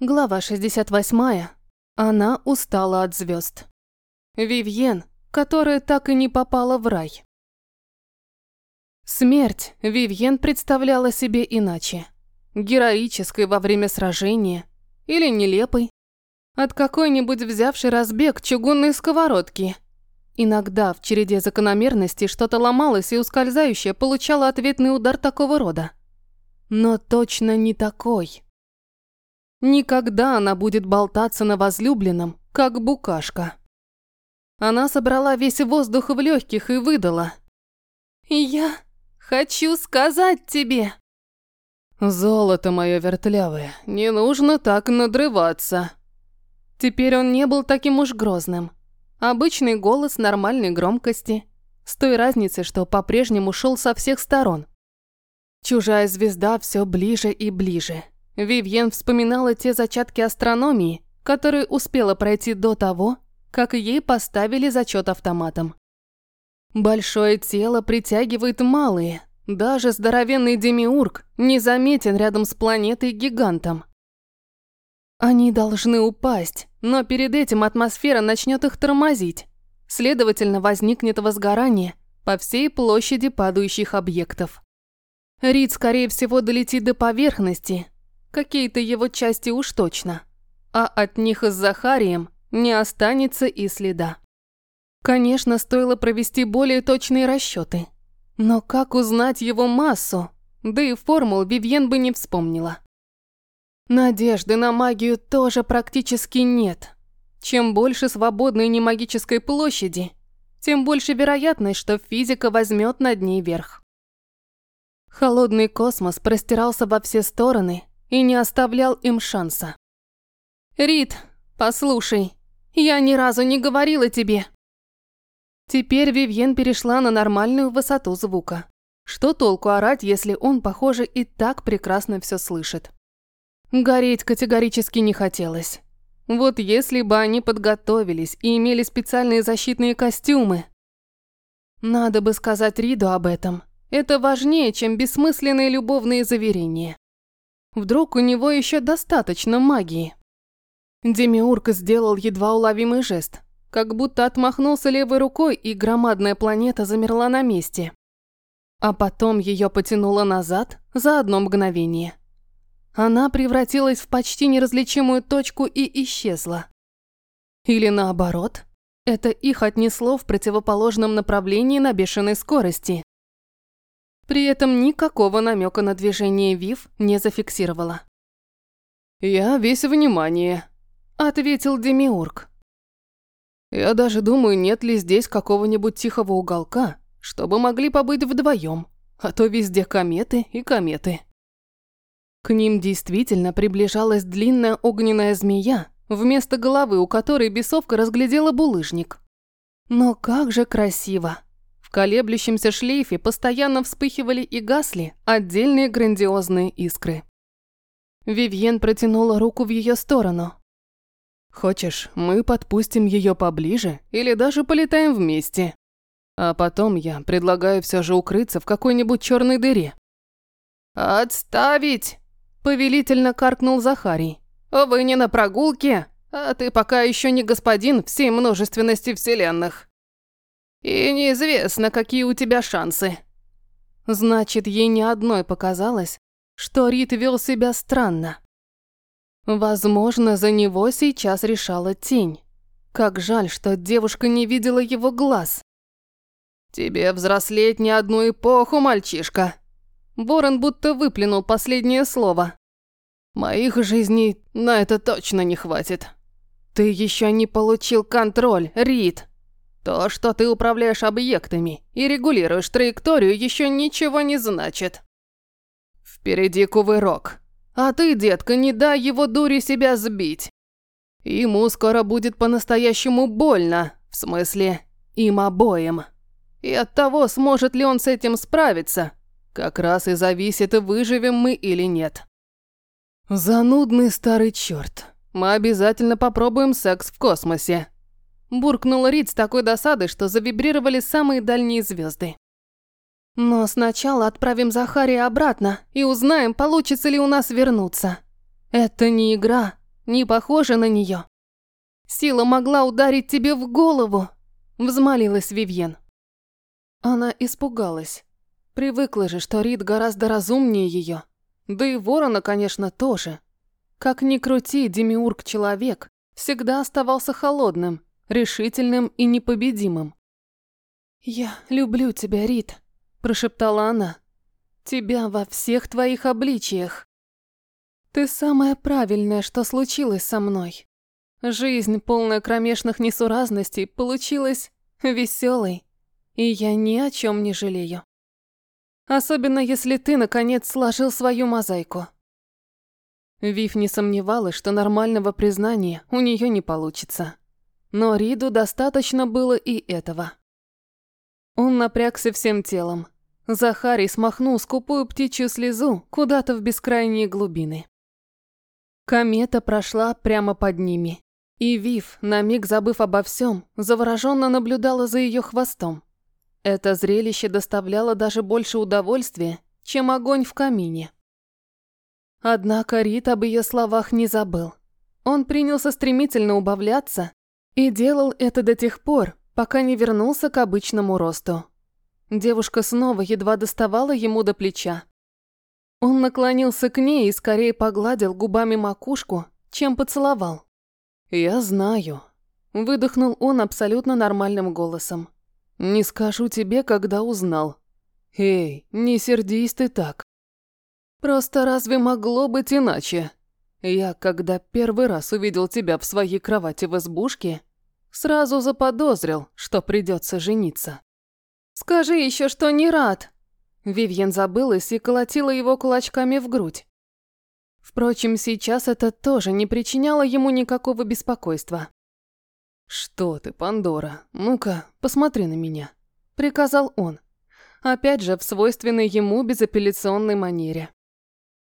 Глава 68. Она устала от звезд. Вивьен, которая так и не попала в рай. Смерть Вивьен представляла себе иначе. Героической во время сражения или нелепой. От какой-нибудь взявшей разбег чугунной сковородки. Иногда в череде закономерностей что-то ломалось и ускользающее получало ответный удар такого рода. Но точно не такой. Никогда она будет болтаться на возлюбленном, как букашка. Она собрала весь воздух в легких и выдала. «Я хочу сказать тебе...» «Золото мое вертлявое, не нужно так надрываться». Теперь он не был таким уж грозным. Обычный голос нормальной громкости, с той разницей, что по-прежнему шел со всех сторон. Чужая звезда все ближе и ближе. Вивьен вспоминала те зачатки астрономии, которые успела пройти до того, как ей поставили зачет автоматом. Большое тело притягивает малые. Даже здоровенный демиург не заметен рядом с планетой-гигантом. Они должны упасть, но перед этим атмосфера начнет их тормозить. Следовательно, возникнет возгорание по всей площади падающих объектов. Рид, скорее всего, долетит до поверхности, Какие-то его части уж точно. А от них с Захарием не останется и следа. Конечно, стоило провести более точные расчеты. Но как узнать его массу? Да и формул Вивьен бы не вспомнила. Надежды на магию тоже практически нет. Чем больше свободной немагической площади, тем больше вероятность, что физика возьмет над ней верх. Холодный космос простирался во все стороны, и не оставлял им шанса. «Рит, послушай, я ни разу не говорила тебе». Теперь Вивьен перешла на нормальную высоту звука. Что толку орать, если он, похоже, и так прекрасно все слышит? Гореть категорически не хотелось. Вот если бы они подготовились и имели специальные защитные костюмы. Надо бы сказать Риду об этом. Это важнее, чем бессмысленные любовные заверения. Вдруг у него еще достаточно магии? Демиург сделал едва уловимый жест, как будто отмахнулся левой рукой, и громадная планета замерла на месте. А потом ее потянуло назад за одно мгновение. Она превратилась в почти неразличимую точку и исчезла. Или наоборот, это их отнесло в противоположном направлении на бешеной скорости. При этом никакого намека на движение Вив не зафиксировала. «Я весь внимание», — ответил Демиург. «Я даже думаю, нет ли здесь какого-нибудь тихого уголка, чтобы могли побыть вдвоем, а то везде кометы и кометы». К ним действительно приближалась длинная огненная змея, вместо головы у которой бесовка разглядела булыжник. Но как же красиво! Колеблющемся шлейфе постоянно вспыхивали и гасли отдельные грандиозные искры. Вивьен протянула руку в ее сторону. «Хочешь, мы подпустим ее поближе или даже полетаем вместе? А потом я предлагаю все же укрыться в какой-нибудь черной дыре». «Отставить!» – повелительно каркнул Захарий. «Вы не на прогулке, а ты пока еще не господин всей множественности вселенных». И неизвестно, какие у тебя шансы. Значит, ей ни одной показалось, что Рит вел себя странно. Возможно, за него сейчас решала тень. Как жаль, что девушка не видела его глаз. «Тебе взрослеть не одну эпоху, мальчишка!» Ворон будто выплюнул последнее слово. «Моих жизней на это точно не хватит. Ты еще не получил контроль, Рит!» То, что ты управляешь объектами и регулируешь траекторию, еще ничего не значит. Впереди кувырок. А ты, детка, не дай его дури себя сбить. Ему скоро будет по-настоящему больно, в смысле, им обоим. И от того, сможет ли он с этим справиться, как раз и зависит, выживем мы или нет. Занудный старый черт. Мы обязательно попробуем секс в космосе. Буркнул Рид с такой досадой, что завибрировали самые дальние звезды. Но сначала отправим Захария обратно и узнаем, получится ли у нас вернуться. Это не игра, Не похожа на нее. Сила могла ударить тебе в голову, взмолилась Вивьен. Она испугалась. Привыкла же, что Рид гораздо разумнее ее. Да и ворона, конечно, тоже. Как ни крути, Демиург человек всегда оставался холодным, решительным и непобедимым. «Я люблю тебя, Рид», – прошептала она. «Тебя во всех твоих обличиях. Ты самое правильное, что случилось со мной. Жизнь, полная кромешных несуразностей, получилась веселой, и я ни о чем не жалею. Особенно если ты, наконец, сложил свою мозаику. Вив не сомневалась, что нормального признания у нее не получится. Но Риду достаточно было и этого. Он напрягся всем телом. Захарий смахнул скупую птичью слезу куда-то в бескрайние глубины. Комета прошла прямо под ними. И Вив, на миг забыв обо всем, завороженно наблюдала за ее хвостом. Это зрелище доставляло даже больше удовольствия, чем огонь в камине. Однако Рит об ее словах не забыл. Он принялся стремительно убавляться и делал это до тех пор, пока не вернулся к обычному росту. Девушка снова едва доставала ему до плеча. Он наклонился к ней и скорее погладил губами макушку, чем поцеловал. «Я знаю», – выдохнул он абсолютно нормальным голосом. Не скажу тебе, когда узнал. Эй, не сердись ты так. Просто разве могло быть иначе? Я, когда первый раз увидел тебя в своей кровати в избушке, сразу заподозрил, что придется жениться. Скажи еще, что не рад. Вивьен забылась и колотила его кулачками в грудь. Впрочем, сейчас это тоже не причиняло ему никакого беспокойства. «Что ты, Пандора? Ну-ка, посмотри на меня», — приказал он. Опять же, в свойственной ему безапелляционной манере.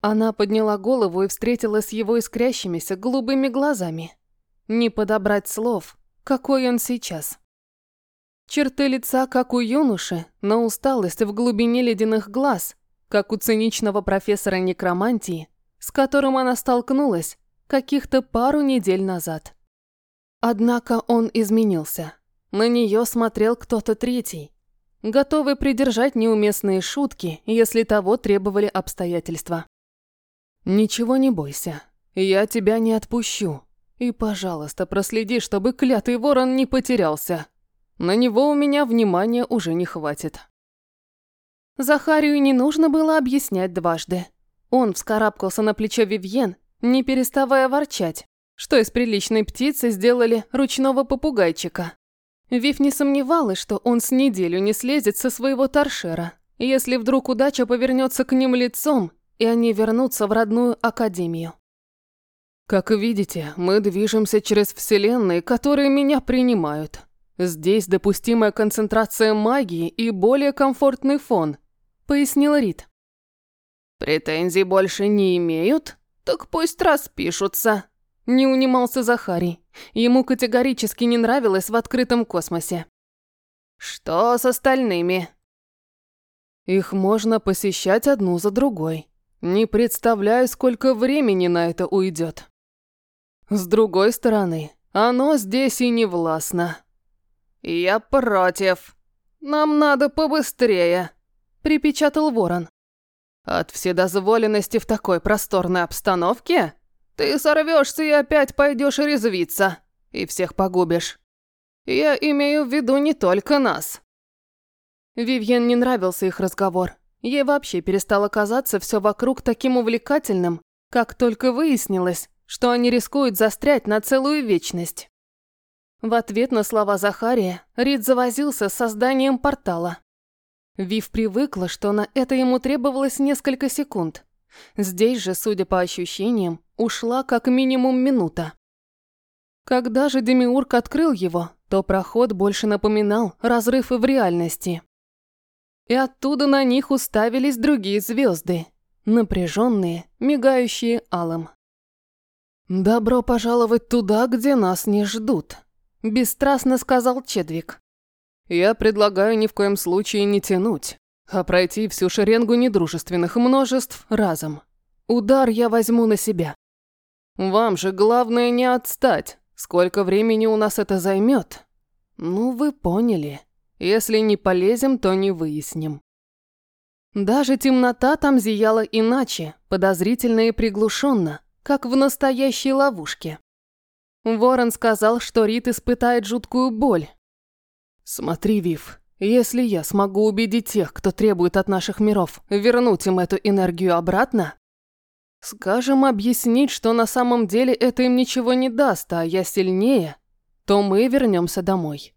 Она подняла голову и встретилась с его искрящимися голубыми глазами. Не подобрать слов, какой он сейчас. Черты лица, как у юноши, но усталость в глубине ледяных глаз, как у циничного профессора некромантии, с которым она столкнулась каких-то пару недель назад. Однако он изменился. На нее смотрел кто-то третий, готовый придержать неуместные шутки, если того требовали обстоятельства. «Ничего не бойся, я тебя не отпущу. И, пожалуйста, проследи, чтобы клятый ворон не потерялся. На него у меня внимания уже не хватит». Захарию не нужно было объяснять дважды. Он вскарабкался на плечо Вивьен, не переставая ворчать, что из приличной птицы сделали ручного попугайчика. Вив не сомневалась, что он с неделю не слезет со своего торшера, если вдруг удача повернется к ним лицом, и они вернутся в родную академию. Как видите, мы движемся через вселенные, которые меня принимают. Здесь допустимая концентрация магии и более комфортный фон, пояснил Рид. Претензий больше не имеют? Так пусть распишутся, не унимался Захарий. Ему категорически не нравилось в открытом космосе. «Что с остальными?» «Их можно посещать одну за другой. Не представляю, сколько времени на это уйдет. С другой стороны, оно здесь и не властно». «Я против. Нам надо побыстрее», – припечатал ворон. «От вседозволенности в такой просторной обстановке?» Ты сорвешься и опять пойдешь резвиться. И всех погубишь. Я имею в виду не только нас. Вивьен не нравился их разговор. Ей вообще перестало казаться все вокруг таким увлекательным, как только выяснилось, что они рискуют застрять на целую вечность. В ответ на слова Захария Рид завозился с созданием портала. Вив привыкла, что на это ему требовалось несколько секунд. Здесь же, судя по ощущениям, ушла как минимум минута. Когда же Демиург открыл его, то проход больше напоминал разрыв в реальности. И оттуда на них уставились другие звезды, напряженные, мигающие алым. «Добро пожаловать туда, где нас не ждут», – бесстрастно сказал Чедвик. «Я предлагаю ни в коем случае не тянуть, а пройти всю шеренгу недружественных множеств разом. Удар я возьму на себя. Вам же главное не отстать. Сколько времени у нас это займет? Ну, вы поняли. Если не полезем, то не выясним. Даже темнота там зияла иначе, подозрительно и приглушенно, как в настоящей ловушке. Ворон сказал, что Рит испытает жуткую боль. «Смотри, Вив, если я смогу убедить тех, кто требует от наших миров, вернуть им эту энергию обратно, скажем, объяснить, что на самом деле это им ничего не даст, а я сильнее, то мы вернемся домой.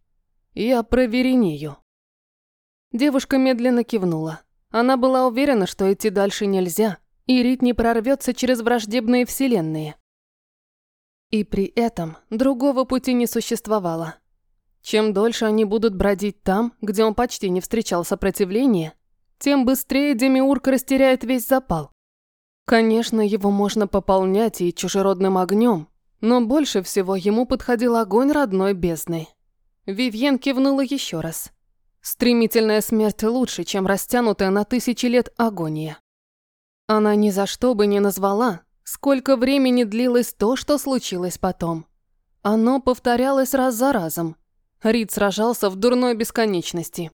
Я про Веринею». Девушка медленно кивнула. Она была уверена, что идти дальше нельзя, и Рит не прорвется через враждебные вселенные. И при этом другого пути не существовало. Чем дольше они будут бродить там, где он почти не встречал сопротивления, тем быстрее Демиург растеряет весь запал. Конечно, его можно пополнять и чужеродным огнем, но больше всего ему подходил огонь родной бездны. Вивьен кивнула еще раз. Стремительная смерть лучше, чем растянутая на тысячи лет агония. Она ни за что бы не назвала, сколько времени длилось то, что случилось потом. Оно повторялось раз за разом. Рид сражался в дурной бесконечности.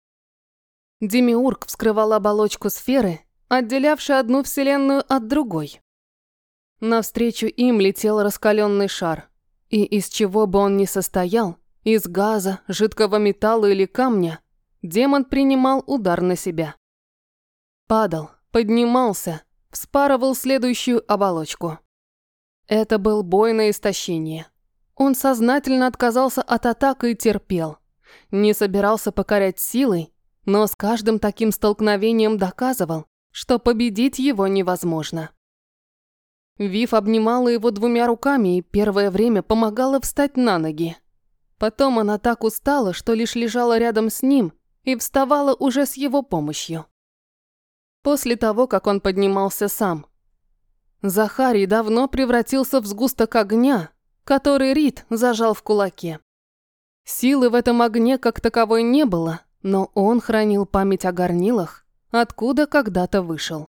Демиург вскрывал оболочку сферы, отделявшей одну вселенную от другой. Навстречу им летел раскаленный шар, и из чего бы он ни состоял, из газа, жидкого металла или камня, демон принимал удар на себя. Падал, поднимался, вспарывал следующую оболочку. Это был бой на истощение. Он сознательно отказался от атак и терпел. Не собирался покорять силой, но с каждым таким столкновением доказывал, что победить его невозможно. Вив обнимала его двумя руками и первое время помогала встать на ноги. Потом она так устала, что лишь лежала рядом с ним и вставала уже с его помощью. После того, как он поднимался сам. Захарий давно превратился в сгусток огня, который Рид зажал в кулаке. Силы в этом огне как таковой не было, но он хранил память о горнилах, откуда когда-то вышел.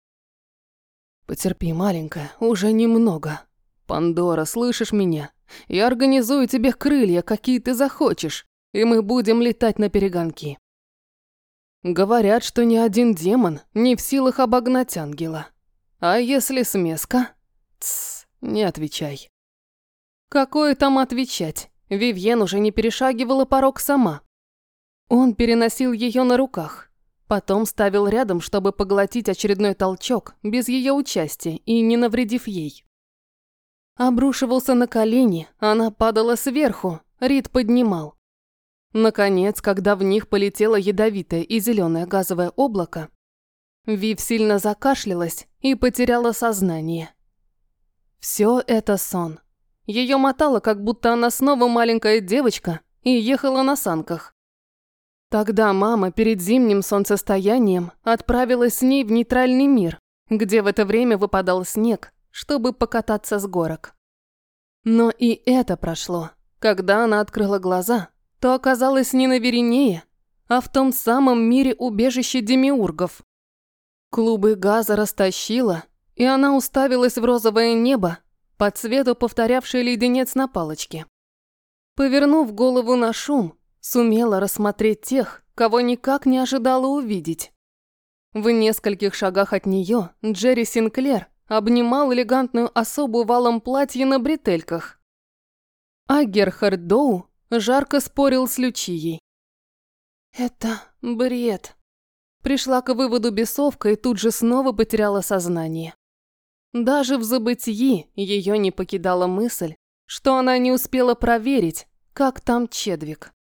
«Потерпи, маленькая, уже немного. Пандора, слышишь меня? Я организую тебе крылья, какие ты захочешь, и мы будем летать на перегонки. Говорят, что ни один демон не в силах обогнать ангела. А если смеска? Тссс, не отвечай. Какое там отвечать? Вивьен уже не перешагивала порог сама. Он переносил ее на руках. Потом ставил рядом, чтобы поглотить очередной толчок, без ее участия и не навредив ей. Обрушивался на колени, она падала сверху, Рид поднимал. Наконец, когда в них полетело ядовитое и зеленое газовое облако, Вив сильно закашлялась и потеряла сознание. Все это сон. Ее мотало, как будто она снова маленькая девочка и ехала на санках. Тогда мама перед зимним солнцестоянием отправилась с ней в нейтральный мир, где в это время выпадал снег, чтобы покататься с горок. Но и это прошло, когда она открыла глаза то оказалось не на Веринее, а в том самом мире убежище демиургов. Клубы газа растащило, и она уставилась в розовое небо, по цвету повторявшее леденец на палочке. Повернув голову на шум, сумела рассмотреть тех, кого никак не ожидала увидеть. В нескольких шагах от нее Джерри Синклер обнимал элегантную особу валом платья на бретельках. А Герхард Доу жарко спорил с Лючией. «Это бред». Пришла к выводу бесовка и тут же снова потеряла сознание. Даже в забытии ее не покидала мысль, что она не успела проверить, как там Чедвик.